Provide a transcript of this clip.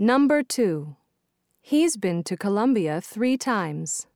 Number 2. He's been to Colombia three times.